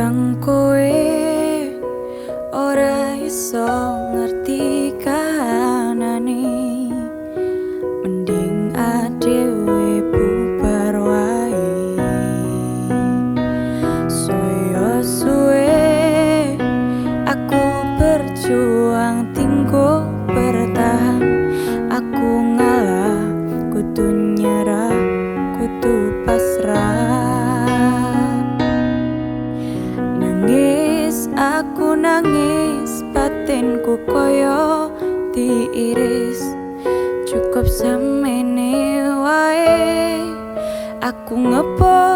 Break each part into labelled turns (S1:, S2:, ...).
S1: Timbang kowe ora iso aku nangis batinku koyo diiris. Cukup semene wae Aku ngepoti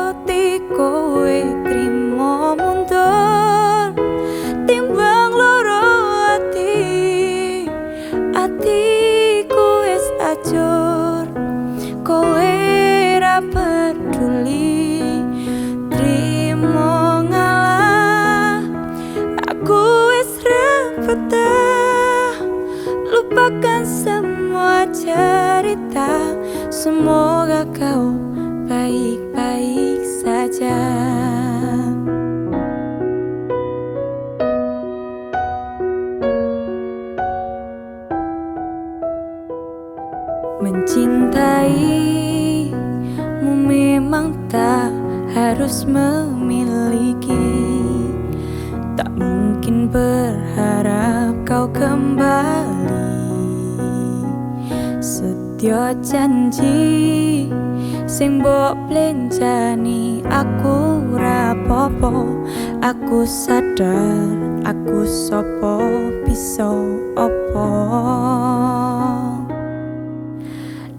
S1: cerita. Semoga kau baik-baik saja. Mencintaimu memang tak harus memiliki. Tak mungkin berharap kau kembali Setyo janji Sing mbok plenjani aku rapopo Aku sadar aku sopo bisa opo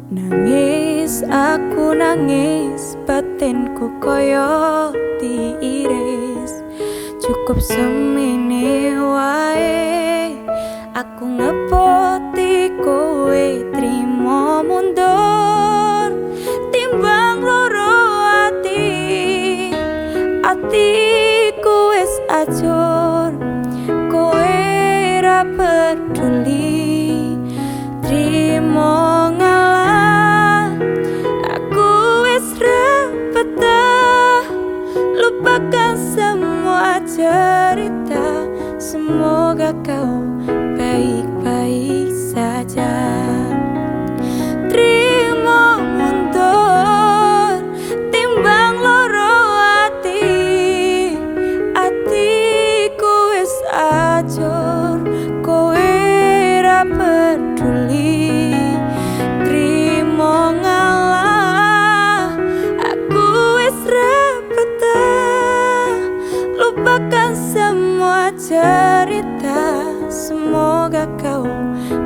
S1: Nangis aku nangis batinku koyo diiris. Cukup semene wae Aku ngepoti cerita Semoga kau baik-baik semua cerita. Semoga kau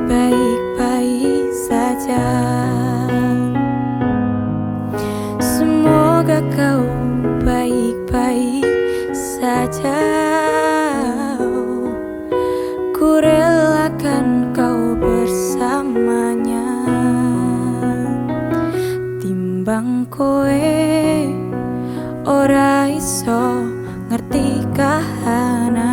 S1: baik-baik saja. Semoga kau baik-baik saja. Ku relakan kau bersamanya. Timbang kowe ora iso Ngertikah anak